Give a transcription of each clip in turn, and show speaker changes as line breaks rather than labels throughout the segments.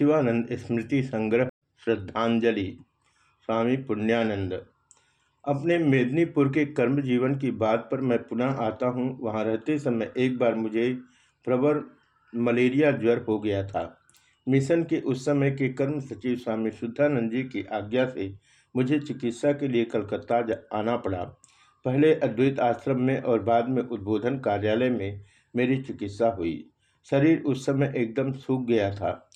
शिवानंद स्मृति संग्रह, श्रद्धांजलि, स्वामी पुण्यानंद। अपने मेदिनीपुर के कर्म जीवन की बात पर मैं पुनः आता हूँ। वहाँ रहते समय एक बार मुझे प्रवर मलेरिया ज्वर हो गया था। मिशन के उस समय के कर्म सचिव स्वामी शुद्धानंद जी की आज्ञा से मुझे चिकित्सा के लिए कलकत्ता आना पड़ा। पहले अद्वैत आश्रम में और बाद में उद्बोधन कार्यालय में मेरी चिकित्सा हुई। शरीर उस समय एकदम सूख गया था।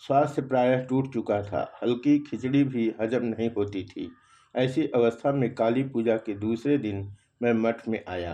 स्वास्थ्य प्रायः टूट चुका था, हल्की खिचड़ी भी हजम नहीं होती थी। ऐसी अवस्था में काली पूजा के दूसरे दिन मैं मठ में आया।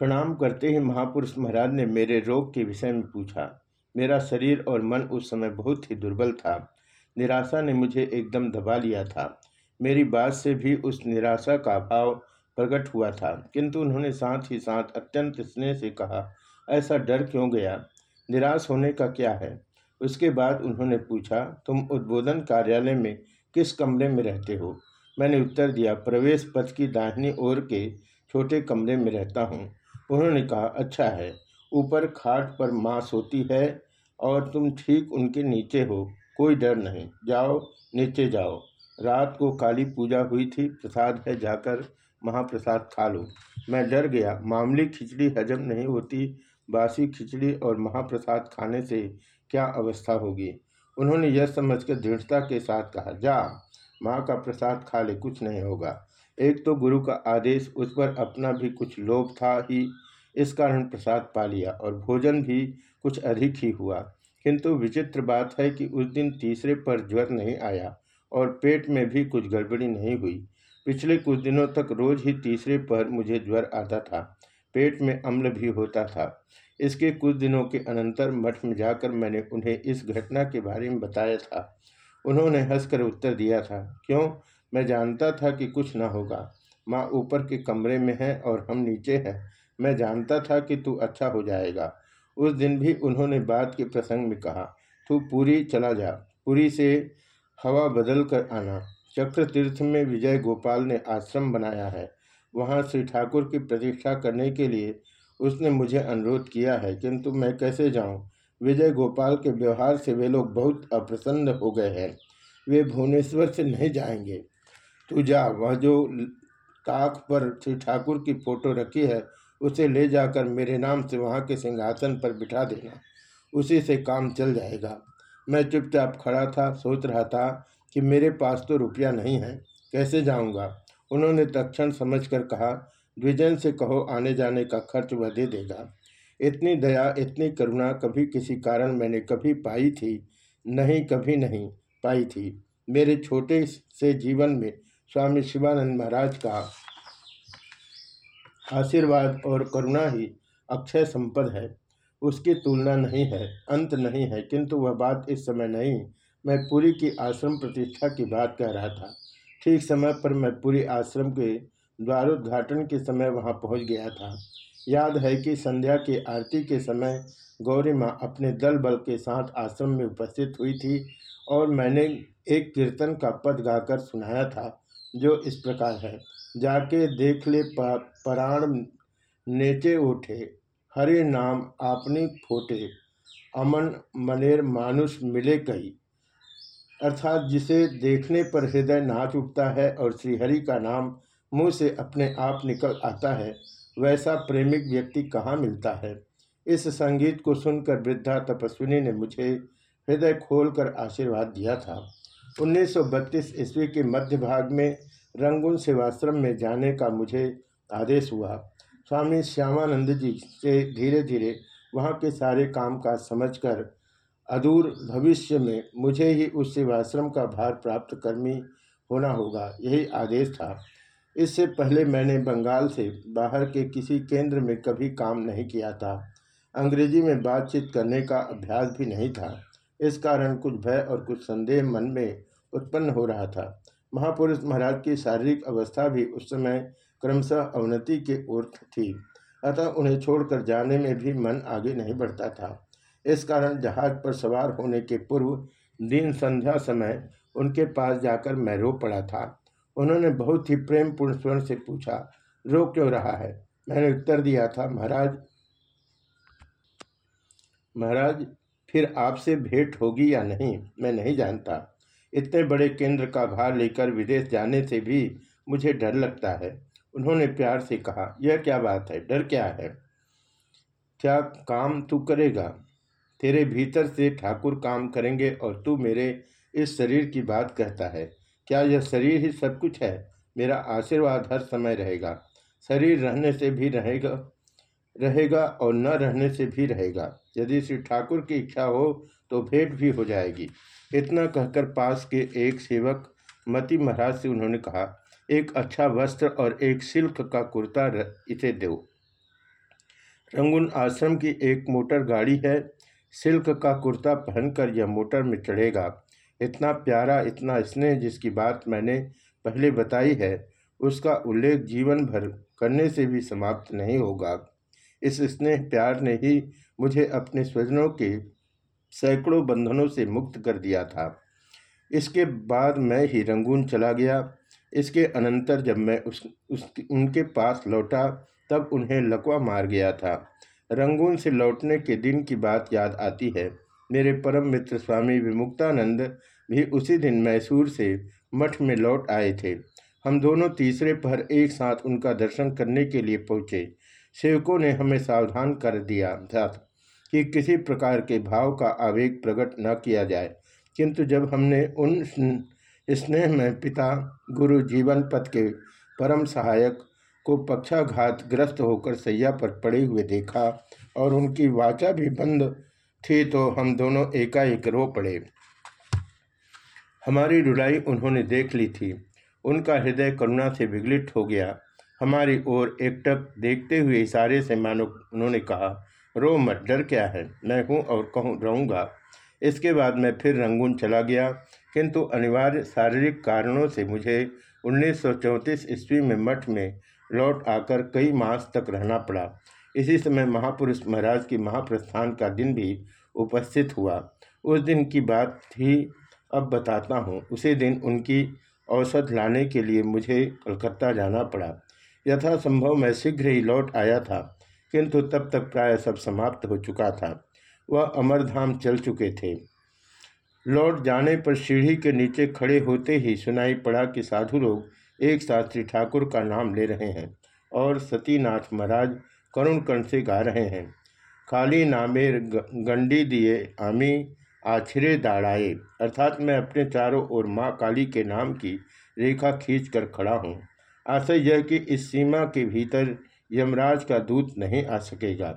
प्रणाम करते ही महापुरुष महाराज ने मेरे रोग के विषय में पूछा। मेरा शरीर और मन उस समय बहुत ही दुर्बल था। निराशा ने मुझे एकदम दबा लिया था। मेरी बात से भी उस निराशा का भाव प्रकट हुआ था, किंतु उन्होंने साथ ही साथ अत्यंत स्नेह से कहा, ऐसा डर क्यों गया? निराश होने का क्या है? उसके बाद उन्होंने पूछा, तुम उद्बोधन कार्यालय में किस कमरे में रहते हो? मैंने उत्तर दिया, प्रवेश पथ की दाहिनी ओर के छोटे कमरे में रहता हूँ। उन्होंने कहा अच्छा है, ऊपर खाट पर माँ सोती है और तुम ठीक उनके नीचे हो, कोई डर नहीं, जाओ, नीचे जाओ। रात को काली पूजा हुई थी, प्रसाद है जाकर महाप्रसाद खा लो। मैं डर गया, मामूली खिचड़ी हजम नहीं होती, बासी खिचड़ी और महाप्रसाद खाने से क्या अवस्था होगी? उन्होंने यह समझकर दृढ़ता के साथ कहा, जा, माँ का प्रसाद खा ले, कुछ नहीं होगा। एक तो गुरु का आदेश, उस पर अपना भी कुछ लोभ था ही, इस कारण प्रसाद पा लिया और भोजन भी कुछ अधिक ही हुआ। किंतु विचित्र बात है कि उस दिन तीसरे पर ज्वर नहीं आया और पेट में भी कुछ गड़बड़ी नहीं हुई। पिछले कुछ दिनों तक रोज ही तीसरे पर मुझे ज्वर आता था। पेट में अम्ल भी होता था। इसके कुछ दिनों के अनंतर मठ में जाकर मैंने उन्हें इस घटना के बारे में बताया था। उन्होंने हंसकर उत्तर दिया था, क्यों? मैं जानता था कि कुछ न होगा। माँ ऊपर के कमरे में है और हम नीचे हैं। मैं जानता था कि तू अच्छा हो जाएगा। उस दिन भी उन्होंने बात के प्रसंग में कहा, तू पूरी चला जा। पूरी से हवा बदल कर आना। चक्र तीर्थ में विजय गोपाल ने आश्रम बनाया है। वहाँ श्री ठाकुर की प्रतीक्षा करने के लिए उसने मुझे अनुरोध किया है, किंतु मैं कैसे जाऊँ? विजय गोपाल के व्यवहार से वे लोग बहुत अप्रसन्न हो गए हैं। वे भुवनेश्वर से नहीं जाएँगे। तू जा, वह जो ताक पर श्री ठाकुर की फ़ोटो रखी है, उसे ले जाकर मेरे नाम से वहाँ के सिंहासन पर बिठा देना। उसी से काम चल जाएगा। मैं चुपचाप खड़ा था, सोच रहा था कि मेरे पास तो रुपया नहीं है, कैसे जाऊँगा? उन्होंने तक्षण समझकर कहा द्विजन से कहो आने जाने का खर्च वह दे देगा। इतनी दया, इतनी करुणा कभी किसी कारण मैंने कभी पाई थी। नहीं, कभी नहीं पाई थी। मेरे छोटे से जीवन में स्वामी शिवानंद महाराज का आशीर्वाद और करुणा ही अक्षय संपद है। उसकी तुलना नहीं है, अंत नहीं है, किंतु वह बात इस समय नहीं। मैं पूरी की आश्रम प्रतिष्ठा की बात कह रहा था। ठीक समय पर मैं पूरी आश्रम के द्वारोद्घाटन के समय वहाँ पहुँच गया था। याद है कि संध्या की आरती के समय गौरी माँ अपने दल बल के साथ आश्रम में उपस्थित हुई थी और मैंने एक कीर्तन का पद गाकर सुनाया था, जो इस प्रकार है। जाके देख ले पराण नेचे उठे, हरे नाम आपने फोटे, अमन मनेर मानुष मिले कई। अर्थात जिसे देखने पर हृदय नाच उठता है और श्रीहरि का नाम मुँह से अपने आप निकल आता है, वैसा प्रेमिक व्यक्ति कहाँ मिलता है? इस संगीत को सुनकर वृद्धा तपस्विनी ने मुझे हृदय खोलकर आशीर्वाद दिया था। 1932 ईस्वी के मध्य भाग में रंगून सेवाश्रम में जाने का मुझे आदेश हुआ। स्वामी श्यामानंद जी से धीरे धीरे वहाँ के सारे काम काज समझकर अदूर भविष्य में मुझे ही उस सेवाश्रम का भार प्राप्त कर्मी होना होगा, यही आदेश था। इससे पहले मैंने बंगाल से बाहर के किसी केंद्र में कभी काम नहीं किया था। अंग्रेज़ी में बातचीत करने का अभ्यास भी नहीं था। इस कारण कुछ भय और कुछ संदेह मन में उत्पन्न हो रहा था। महापुरुष महाराज की शारीरिक अवस्था भी उस समय क्रमशः अवनति के ओर थी। अतः उन्हें छोड़कर जाने में भी मन आगे नहीं बढ़ता था। इस कारण जहाज़ पर सवार होने के पूर्व दिन संध्या समय उनके पास जाकर मैं रो पड़ा था। उन्होंने बहुत ही प्रेमपूर्ण स्वर से पूछा, रो क्यों रहा है? मैंने उत्तर दिया था, महाराज महाराज, फिर आपसे भेंट होगी या नहीं, मैं नहीं जानता। इतने बड़े केंद्र का भार लेकर विदेश जाने से भी मुझे डर लगता है। उन्होंने प्यार से कहा, यह क्या बात है? डर क्या है? क्या काम तू करेगा? तेरे भीतर से ठाकुर काम करेंगे और तू मेरे इस शरीर की बात कहता है। क्या यह शरीर ही सब कुछ है? मेरा आशीर्वाद हर समय रहेगा। शरीर रहने से भी रहेगा रहेगा और न रहने से भी रहेगा। यदि श्री ठाकुर की इच्छा हो तो भेंट भी हो जाएगी। इतना कहकर पास के एक सेवक मती महाराज से उन्होंने कहा, एक अच्छा वस्त्र और एक सिल्क का कुर्ता इसे दो। रंगून आश्रम की एक मोटर गाड़ी है। सिल्क का कुर्ता पहनकर यह मोटर में चढ़ेगा। इतना प्यारा इतना स्नेह जिसकी बात मैंने पहले बताई है उसका उल्लेख जीवन भर करने से भी समाप्त नहीं होगा। इस स्नेह प्यार ने ही मुझे अपने स्वजनों के सैकड़ों बंधनों से मुक्त कर दिया था। इसके बाद मैं ही रंगून चला गया। इसके अनंतर जब मैं उस, उस उनके पास लौटा तब उन्हें लकवा मार गया था। रंगून से लौटने के दिन की बात याद आती है। मेरे परम मित्र स्वामी विमुक्तानंद भी उसी दिन मैसूर से मठ में लौट आए थे। हम दोनों तीसरे पहर एक साथ उनका दर्शन करने के लिए पहुँचे। सेवकों ने हमें सावधान कर दिया था कि किसी प्रकार के भाव का आवेग प्रकट न किया जाए। किंतु जब हमने उन स्नेह में पिता, गुरु, जीवन पथ के परम सहायक को पक्षाघात ग्रस्त होकर सैया पर पड़े हुए देखा और उनकी वाचा भी बंद थी तो हम दोनों एकाएक रो पड़े। हमारी रुलाई उन्होंने देख ली थी। उनका हृदय करुणा से विगलित हो गया। हमारी ओर एकटक देखते हुए इशारे से मानो उन्होंने कहा, रो मत, डर क्या है? मैं हूँ और कहूँ, रहूँगा इसके बाद मैं फिर रंगून चला गया। किंतु अनिवार्य शारीरिक कारणों से मुझे उन्नीस सौ चौंतीस ईस्वी में मठ में लौट आकर कई मास तक रहना पड़ा। इसी समय महापुरुष महाराज की महाप्रस्थान का दिन भी उपस्थित हुआ। उस दिन की बात ही अब बताता हूँ। उसी दिन उनकी औसत लाने के लिए मुझे कलकत्ता जाना पड़ा। यथासंभव मैं शीघ्र ही लौट आया था, किंतु तब तक प्राय सब समाप्त हो चुका था। वह अमरधाम चल चुके थे। लौट जाने पर सीढ़ी के नीचे खड़े होते ही सुनाई पड़ा कि साधु लोग एक साथ श्री ठाकुर का नाम ले रहे हैं और सतीनाथ महाराज करुण कर्ण से गा रहे हैं। खाली नामेर गंडी दिए, आमी आछिरे दाड़ाए। अर्थात मैं अपने चारों ओर माँ काली के नाम की रेखा खींच कर खड़ा हूँ। आशय यह कि इस सीमा के भीतर यमराज का दूत नहीं आ सकेगा।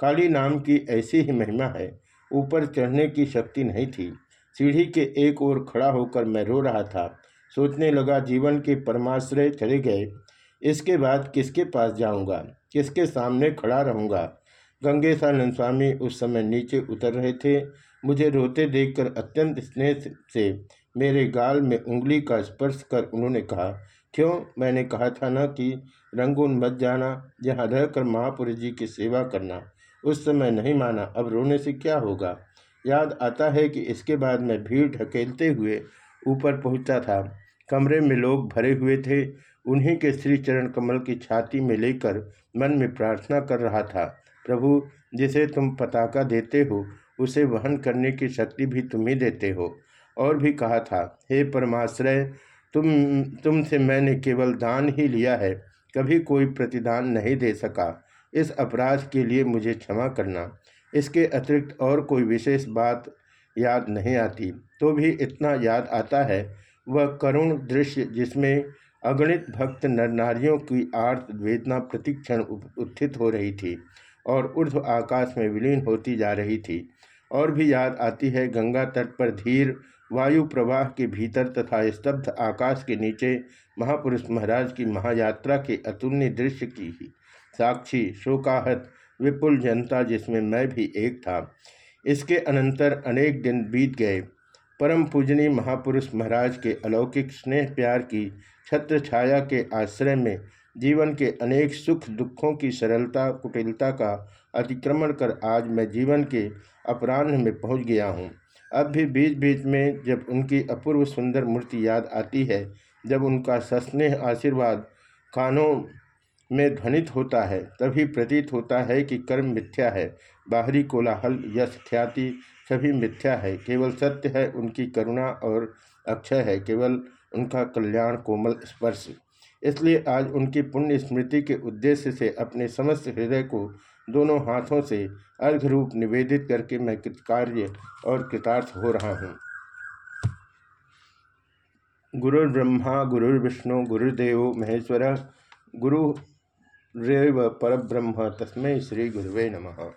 काली नाम की ऐसी ही महिमा है। ऊपर चढ़ने की शक्ति नहीं थी। सीढ़ी के एक ओर खड़ा होकर मैं रो रहा था। सोचने लगा जीवन के परमाश्रय चले गए। इसके बाद किसके पास जाऊँगा? किसके सामने खड़ा रहूँगा? गंगेशानंद स्वामी उस समय नीचे उतर रहे थे। मुझे रोते देखकर अत्यंत स्नेह से मेरे गाल में उंगली का स्पर्श कर उन्होंने कहा, क्यों? मैंने कहा था ना कि रंगून मत जाना, यहाँ रहकर महापुरुष जी की सेवा करना। उस समय नहीं माना, अब रोने से क्या होगा? याद आता है कि इसके बाद मैं भीड़ ढकेलते हुए ऊपर पहुँचा था। कमरे में लोग भरे हुए थे। उन्हीं के श्री चरण कमल की छाती में लेकर मन में प्रार्थना कर रहा था, प्रभु, जिसे तुम पताका देते हो, उसे वहन करने की शक्ति भी तुम ही देते हो। और भी कहा था, हे परमाश्रय, तुम, तुमसे मैंने केवल दान ही लिया है, कभी कोई प्रतिदान नहीं दे सका। इस अपराध के लिए मुझे क्षमा करना। इसके अतिरिक्त और कोई विशेष बात याद नहीं आती। तो भी इतना याद आता है, वह करुण दृश्य जिसमें अगणित भक्त नर नारियों की आर्त वेदना प्रतिक्षण उत्थित हो रही थी और ऊर्ध्व आकाश में विलीन होती जा रही थी। और भी याद आती है गंगा तट पर धीर, वायु प्रवाह के भीतर तथा स्तब्ध आकाश के नीचे महापुरुष महाराज की महायात्रा के अतुल्य दृश्य की ही। साक्षी, शोकाहत, विपुल जनता जिसमें मैं भी एक था। इसके अनंतर अनेक दिन बीत गए। परम पूजनी महापुरुष महाराज के अलौकिक स्नेह प्यार की छत्र छाया के आश्रय में जीवन के अनेक सुख दुखों की सरलता, कुटिलता का अतिक्रमण कर आज मैं जीवन के अपराह्न में पहुँच गया हूँ। अब भी बीच बीच में जब उनकी अपूर्व सुंदर मूर्ति याद आती है, जब उनका सस्नेह आशीर्वाद कानों में ध्वनित होता है, तभी प्रतीत होता है कि कर्म मिथ्या है, बाहरी कोलाहल, यश, ख्याति सभी मिथ्या है केवल सत्य है, उनकी करुणा और अक्षय है केवल उनका कल्याण कोमल स्पर्श। इसलिए आज उनकी पुण्य स्मृति के उद्देश्य से अपने समस्त हृदय को दोनों हाथों से अर्घ रूप निवेदित करके मैं कृतकार्य और कृतार्थ हो रहा हूँ। गुरुर्ब्रह्मा, गुरुर्विष्णु गुरुदेव महेश्वर गुरु रेव परब्रह्म, तस्मै श्री गुरुवे नमः।